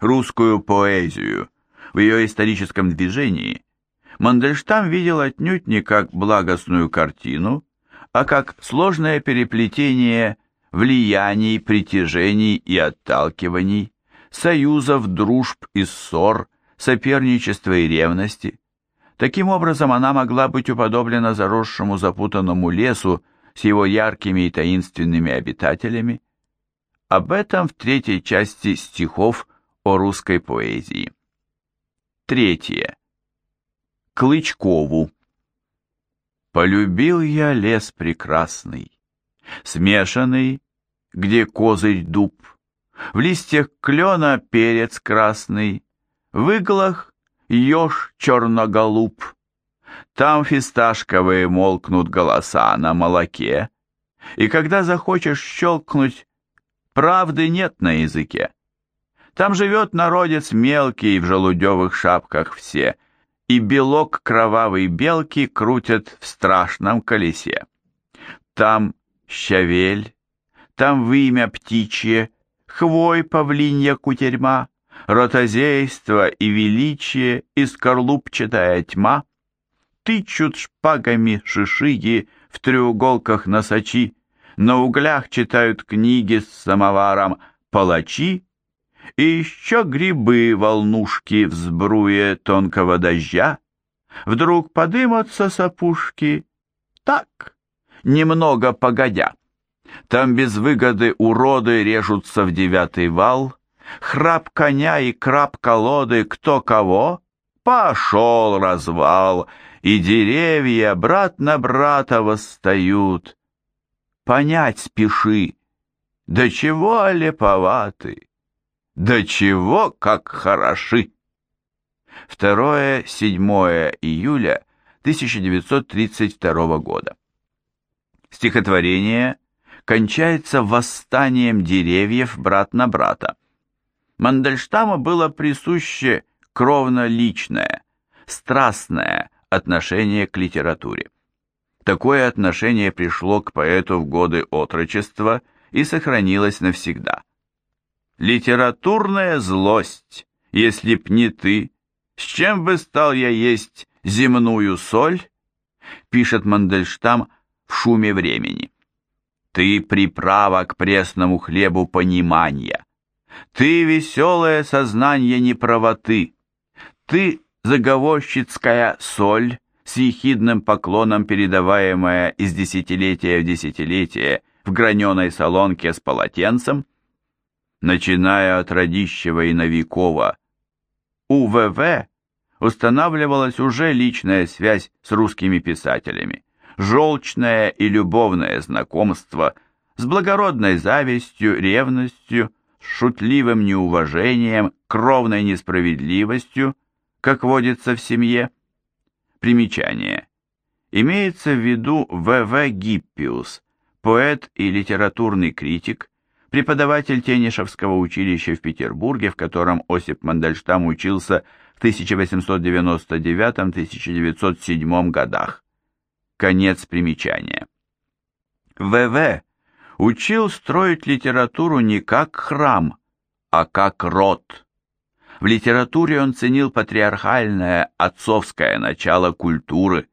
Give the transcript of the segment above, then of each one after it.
русскую поэзию в ее историческом движении, Мандельштам видел отнюдь не как благостную картину, а как сложное переплетение влияний, притяжений и отталкиваний, союзов, дружб и ссор, соперничества и ревности. Таким образом, она могла быть уподоблена заросшему запутанному лесу с его яркими и таинственными обитателями. Об этом в третьей части стихов о русской поэзии. Третье. Клычкову. Полюбил я лес прекрасный, смешанный, где козырь дуб, в листьях клена перец красный, в иглах еж черноголуб. Там фисташковые молкнут голоса на молоке, и когда захочешь щелкнуть, правды нет на языке. Там живет народец мелкий в желудевых шапках все — и белок кровавой белки крутят в страшном колесе. Там щавель, там вымя птичье, хвой павлинья кутерьма, ротозейство и величие, и скорлупчатая тьма, тычут шпагами шишиги в треуголках носачи, на углях читают книги с самоваром палачи, и еще грибы волнушки в тонкого дождя. Вдруг подымутся с опушки, так, немного погодя. Там без выгоды уроды режутся в девятый вал, Храп коня и краб колоды кто кого? Пошел развал, и деревья брат на брата восстают. Понять спеши, до чего леповаты, да чего как хороши! 2-7 июля 1932 года. Стихотворение кончается восстанием деревьев брат на брата. Мандельштаму было присуще кровно-личное, страстное отношение к литературе. Такое отношение пришло к поэту в годы отрочества и сохранилось навсегда. Литературная злость, если б не ты, с чем бы стал я есть земную соль? Пишет Мандельштам в шуме времени. Ты приправа к пресному хлебу понимания. Ты веселое сознание неправоты. Ты заговорщицкая соль, с ехидным поклоном передаваемая из десятилетия в десятилетие в граненой солонке с полотенцем, начиная от Радищева и Новикова. У ВВ устанавливалась уже личная связь с русскими писателями, желчное и любовное знакомство с благородной завистью, ревностью, шутливым неуважением, кровной несправедливостью, как водится в семье. Примечание. Имеется в виду В.В. Гиппиус, поэт и литературный критик, преподаватель Тенишевского училища в Петербурге, в котором Осип Мандельштам учился в 1899-1907 годах. Конец примечания. В.В. учил строить литературу не как храм, а как род. В литературе он ценил патриархальное отцовское начало культуры.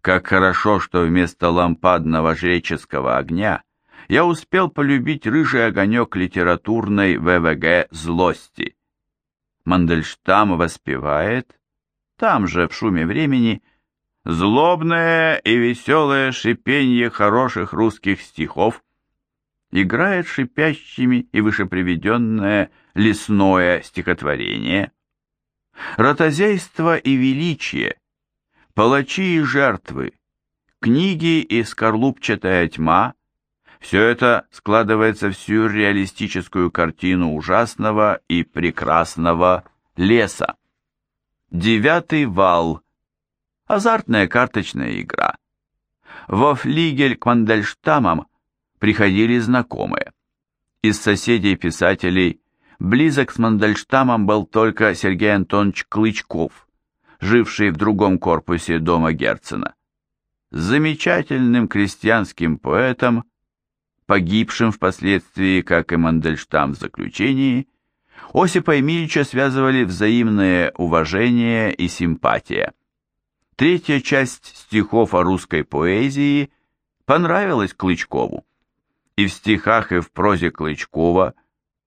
Как хорошо, что вместо лампадного жреческого огня – я успел полюбить рыжий огонек литературной ВВГ злости. Мандельштам воспевает, там же, в шуме времени, злобное и веселое шипенье хороших русских стихов, играет шипящими и вышеприведенное лесное стихотворение. Ротозейство и величие, палачи и жертвы, книги и скорлупчатая тьма все это складывается в сюрреалистическую картину ужасного и прекрасного леса. Девятый вал. Азартная карточная игра. Во флигель к Мандельштамам приходили знакомые. Из соседей писателей близок с Мандельштамом был только Сергей Антонович Клычков, живший в другом корпусе дома Герцена. Замечательным крестьянским поэтом погибшим впоследствии, как и Мандельштам в заключении, Осипа Емельича связывали взаимное уважение и симпатия. Третья часть стихов о русской поэзии понравилась Клычкову. И в стихах, и в прозе Клычкова,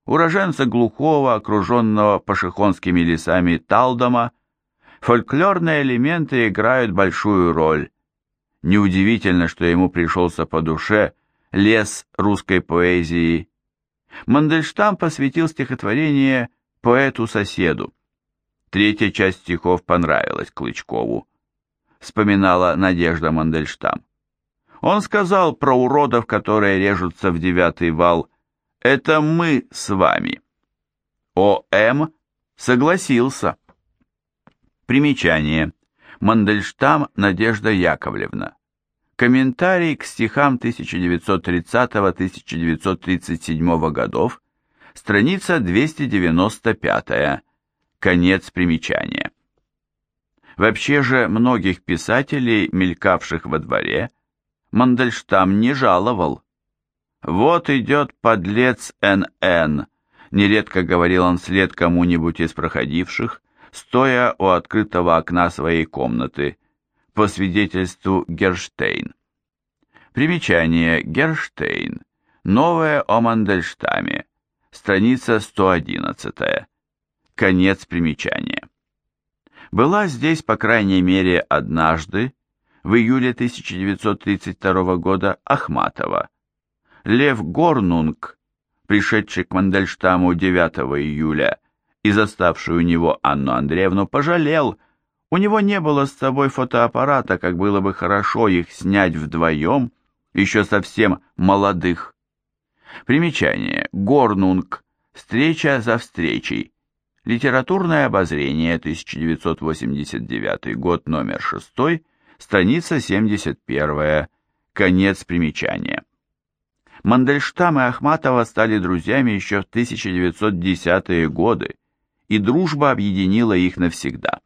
уроженца глухого, окруженного пашихонскими лесами Талдома, фольклорные элементы играют большую роль. Неудивительно, что ему пришелся по душе лес русской поэзии. Мандельштам посвятил стихотворение поэту-соседу. Третья часть стихов понравилась Клычкову вспоминала Надежда Мандельштам. Он сказал про уродов, которые режутся в девятый вал. Это мы с вами. О.М. согласился. Примечание. Мандельштам Надежда Яковлевна. Комментарий к стихам 1930-1937 годов. Страница 295. Конец примечания. Вообще же многих писателей, мелькавших во дворе, Мандельштам не жаловал. «Вот идет подлец Н.Н., нередко говорил он вслед кому-нибудь из проходивших, стоя у открытого окна своей комнаты, по свидетельству Герштейн. Примечание Герштейн. Новое о Мандельштаме. Страница 111. Конец примечания была здесь, по крайней мере, однажды, в июле 1932 года, Ахматова. Лев Горнунг, пришедший к Мандельштаму 9 июля и заставший у него Анну Андреевну, пожалел, у него не было с собой фотоаппарата, как было бы хорошо их снять вдвоем, еще совсем молодых. Примечание. Горнунг. Встреча за встречей. Литературное обозрение, 1989 год, номер 6, страница 71, конец примечания. Мандельштам и Ахматова стали друзьями еще в 1910-е годы, и дружба объединила их навсегда.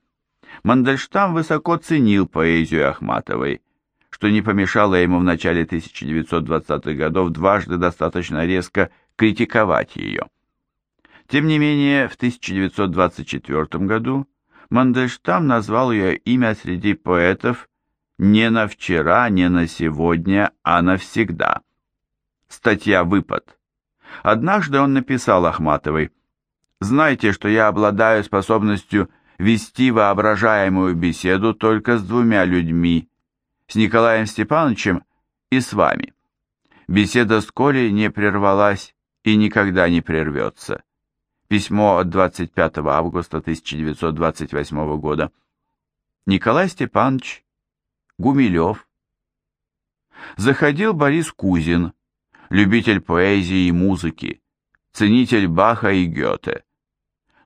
Мандельштам высоко ценил поэзию Ахматовой, что не помешало ему в начале 1920-х годов дважды достаточно резко критиковать ее. Тем не менее, в 1924 году Мандельштам назвал ее имя среди поэтов не на вчера, не на сегодня, а навсегда. Статья «Выпад». Однажды он написал Ахматовой «Знайте, что я обладаю способностью вести воображаемую беседу только с двумя людьми, с Николаем Степановичем и с вами. Беседа с Колей не прервалась и никогда не прервется. Письмо от 25 августа 1928 года. Николай Степанович Гумилев. Заходил Борис Кузин, любитель поэзии и музыки, ценитель Баха и Гёте.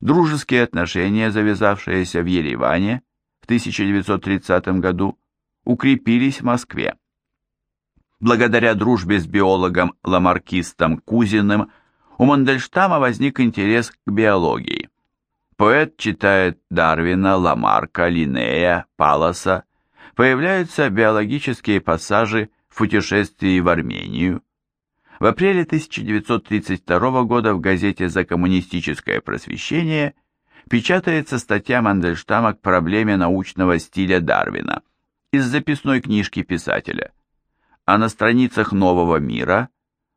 Дружеские отношения, завязавшиеся в Ереване в 1930 году, укрепились в Москве. Благодаря дружбе с биологом-ламаркистом Кузиным у Мандельштама возник интерес к биологии. Поэт читает Дарвина, Ламарка, Линнея, Паласа. Появляются биологические пассажи в путешествии в Армению. В апреле 1932 года в газете «За коммунистическое просвещение» печатается статья Мандельштама к проблеме научного стиля Дарвина из записной книжки писателя. А на страницах «Нового мира»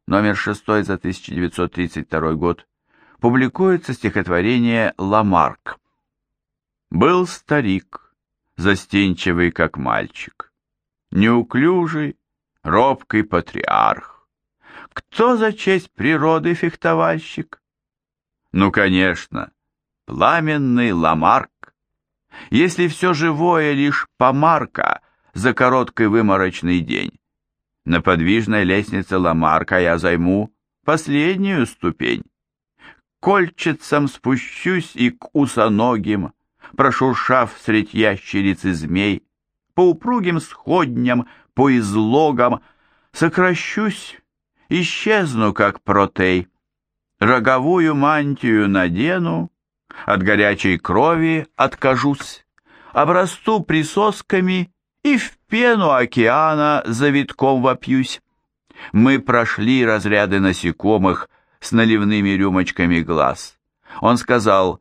номер 6 за 1932 год, публикуется стихотворение «Ламарк». Был старик, застенчивый, как мальчик, неуклюжий, робкий патриарх. Кто за честь природы фехтовальщик? Ну, конечно, пламенный Ламарк. Если все живое лишь помарка за короткий выморочный день, на подвижной лестнице Ламарка я займу последнюю ступень. Кольчицам спущусь и к усоногим, прошуршав средь ящериц и змей, по упругим сходням, по излогам, сокращусь, исчезну, как протей. Роговую мантию надену, от горячей крови откажусь, обрасту присосками и в пену океана за витком вопьюсь. Мы прошли разряды насекомых с наливными рюмочками глаз, Он сказал,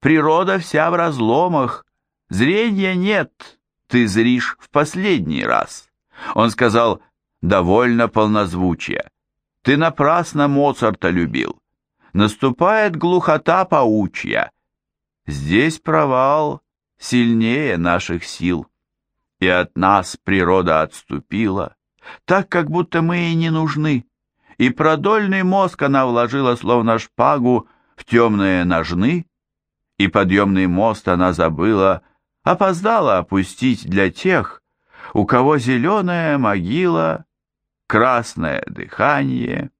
«Природа вся в разломах, зрения нет, ты зришь в последний раз». Он сказал, «Довольно полнозвучия, ты напрасно Моцарта любил, наступает глухота паучья, здесь провал сильнее наших сил, и от нас природа отступила, так как будто мы ей не нужны, и продольный мозг она вложила словно шпагу в темные ножны, и подъемный мост она забыла, опоздала опустить для тех, у кого зеленая могила, красное дыхание,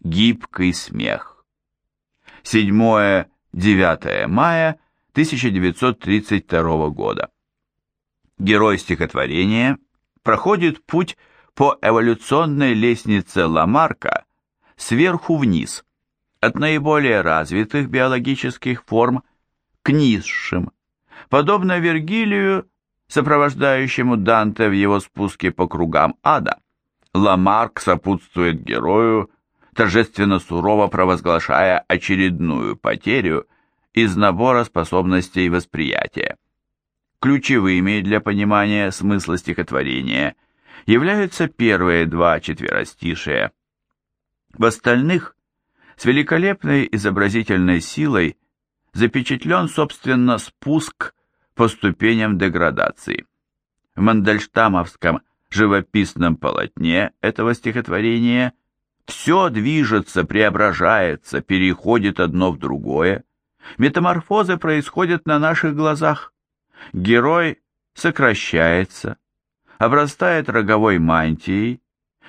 гибкий смех. 7-9 мая 1932 года. Герой стихотворения проходит путь по эволюционной лестнице Ламарка сверху вниз, от наиболее развитых биологических форм к низшим, подобно Вергилию, сопровождающему Данте в его спуске по кругам ада. Ламарк сопутствует герою, торжественно сурово провозглашая очередную потерю из набора способностей восприятия. Ключевыми для понимания смысла стихотворения являются первые два четверостишия. В остальных с великолепной изобразительной силой запечатлен, собственно, спуск по ступеням деградации. В Мандельштамовском живописном полотне этого стихотворения все движется, преображается, переходит одно в другое. Метаморфозы происходят на наших глазах. Герой сокращается, обрастает роговой мантией,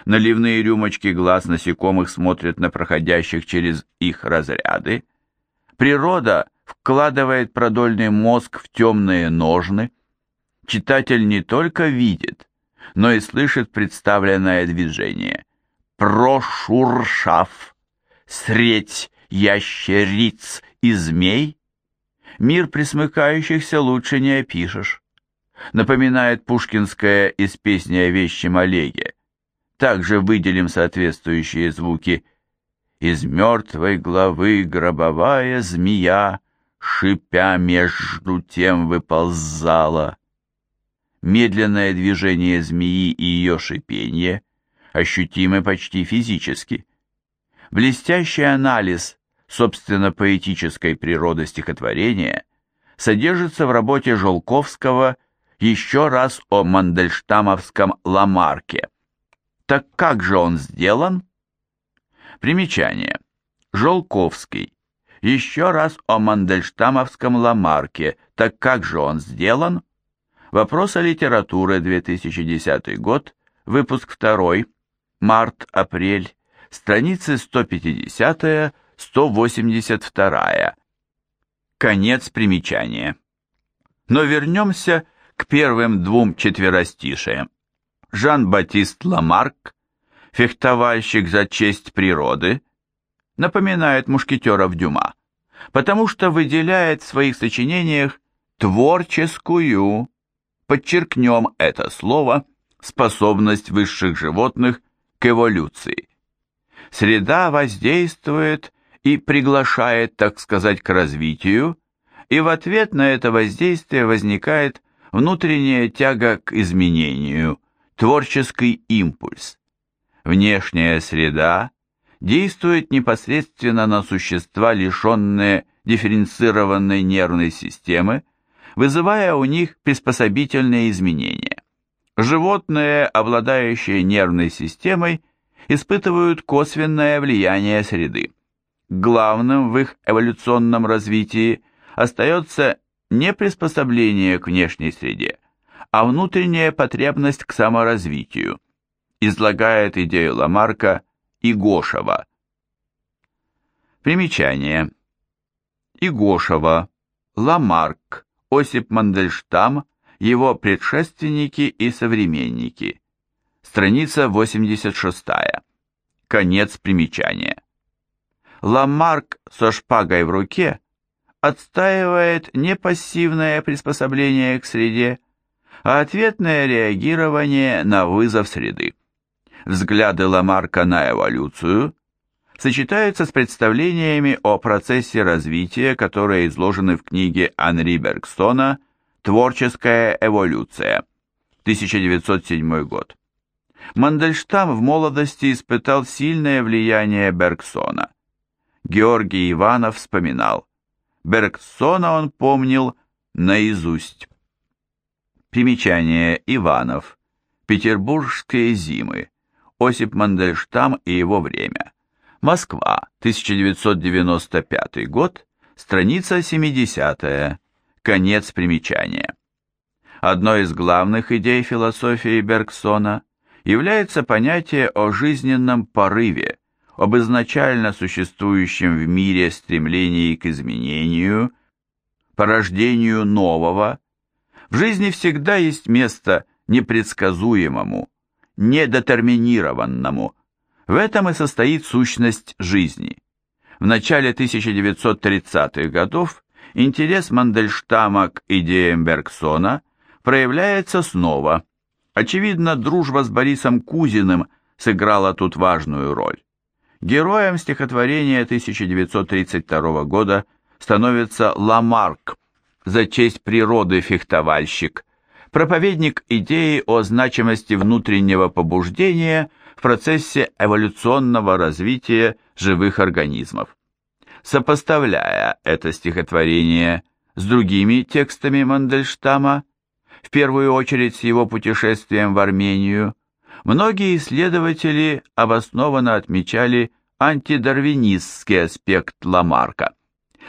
наливные рюмочки глаз насекомых смотрят на проходящих через их разряды, природа вкладывает продольный мозг в темные ножны, читатель не только видит, но и слышит представленное движение. Прошуршав, средь ящериц и змей, мир присмыкающихся лучше не опишешь. Напоминает пушкинская из песни о вещем Олеге. Также выделим соответствующие звуки. Из мертвой главы гробовая змея, шипя между тем выползала. Медленное движение змеи и ее шипение ощутимы почти физически. Блестящий анализ собственно поэтической природы стихотворения содержится в работе Жолковского еще раз о Мандельштамовском Ламарке. Так как же он сделан? Примечание. Жолковский. Еще раз о Мандельштамовском Ламарке. Так как же он сделан? Вопрос о литературе, 2010 год, выпуск 2, март-апрель, страницы 150-182. Конец примечания. Но вернемся к первым двум четверостишиям. Жан-Батист Ламарк, фехтовальщик за честь природы, напоминает мушкетеров Дюма, потому что выделяет в своих сочинениях творческую, подчеркнем это слово, способность высших животных к эволюции. Среда воздействует и приглашает, так сказать, к развитию, и в ответ на это воздействие возникает внутренняя тяга к изменению, творческий импульс. Внешняя среда действует непосредственно на существа, лишенные дифференцированной нервной системы, вызывая у них приспособительные изменения. Животные, обладающие нервной системой, испытывают косвенное влияние среды. Главным в их эволюционном развитии остается не приспособление к внешней среде, а внутренняя потребность к саморазвитию, излагает идею Ламарка Игошева. Примечание. Игошева, Ламарк, Осип Мандельштам, его предшественники и современники. Страница 86. Конец примечания. Ламарк со шпагой в руке отстаивает не пассивное приспособление к среде, а ответное реагирование на вызов среды. Взгляды Ламарка на эволюцию сочетаются с представлениями о процессе развития, которые изложены в книге Анри Бергсона «Творческая эволюция», 1907 год. Мандельштам в молодости испытал сильное влияние Бергсона. Георгий Иванов вспоминал, Бергсона он помнил наизусть. Примечание Иванов. Петербургские зимы. Осип Мандельштам и его время. Москва, 1995 год, страница 70 конец примечания. Одной из главных идей философии Бергсона является понятие о жизненном порыве, об изначально существующем в мире стремлении к изменению, порождению нового. В жизни всегда есть место непредсказуемому, недетерминированному. В этом и состоит сущность жизни. В начале 1930-х годов интерес Мандельштама к идеям Бергсона проявляется снова. Очевидно, дружба с Борисом Кузиным сыграла тут важную роль. Героем стихотворения 1932 года становится Ламарк, за честь природы фехтовальщик, проповедник идеи о значимости внутреннего побуждения в процессе эволюционного развития живых организмов. Сопоставляя это стихотворение с другими текстами Мандельштама, в первую очередь с его путешествием в Армению, многие исследователи обоснованно отмечали антидарвинистский аспект Ламарка.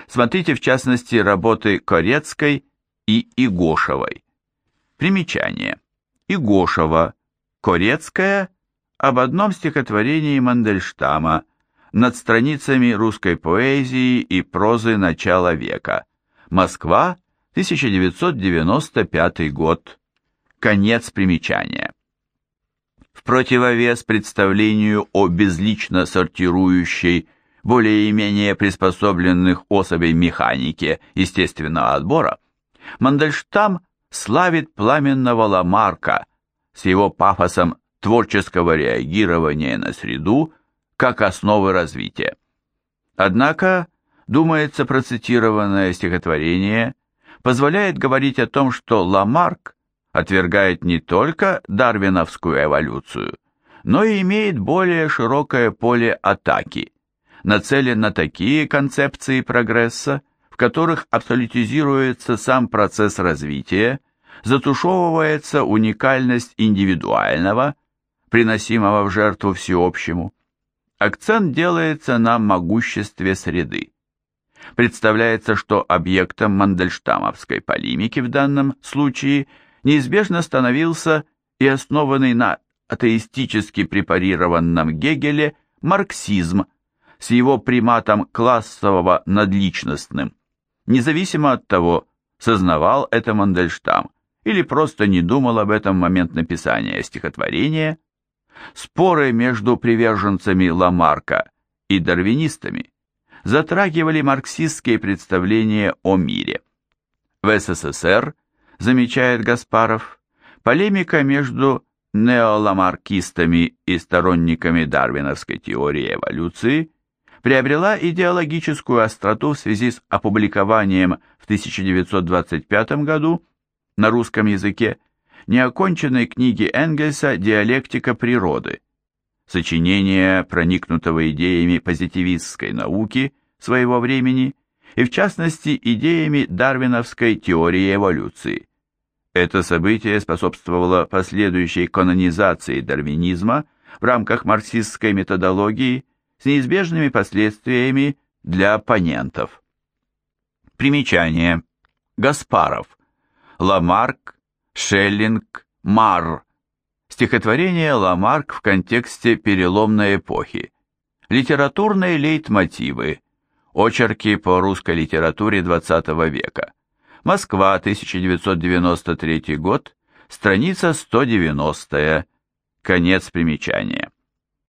Смотрите в частности работы Корецкой и Игошевой. Примечание. Игошева, Корецкая об одном стихотворении Мандельштама над страницами русской поэзии и прозы начала века. Москва, 1995 год. Конец примечания. В противовес представлению о безлично сортирующей, более-менее приспособленных особей механике естественного отбора, Мандельштам славит пламенного Ламарка с его пафосом творческого реагирования на среду как основы развития. Однако, думается, процитированное стихотворение позволяет говорить о том, что Ламарк отвергает не только дарвиновскую эволюцию, но и имеет более широкое поле атаки, нацелен на такие концепции прогресса, в которых абсолютизируется сам процесс развития, затушевывается уникальность индивидуального, приносимого в жертву всеобщему. Акцент делается на могуществе среды. Представляется, что объектом мандельштамовской полемики в данном случае – неизбежно становился и основанный на атеистически препарированном Гегеле марксизм с его приматом классового надличностным, независимо от того, сознавал это Мандельштам или просто не думал об этом момент написания стихотворения, споры между приверженцами Ламарка и дарвинистами затрагивали марксистские представления о мире. В СССР – замечает Гаспаров, полемика между неоламаркистами и сторонниками дарвиновской теории эволюции приобрела идеологическую остроту в связи с опубликованием в 1925 году на русском языке неоконченной книги Энгельса «Диалектика природы», сочинение, проникнутого идеями позитивистской науки своего времени – и в частности идеями дарвиновской теории эволюции. Это событие способствовало последующей канонизации дарвинизма в рамках марксистской методологии с неизбежными последствиями для оппонентов. Примечание. Гаспаров. Ламарк, Шеллинг, Марр. Стихотворение Ламарк в контексте переломной эпохи. Литературные лейтмотивы. Очерки по русской литературе XX века. Москва, 1993 год, страница 190, конец примечания.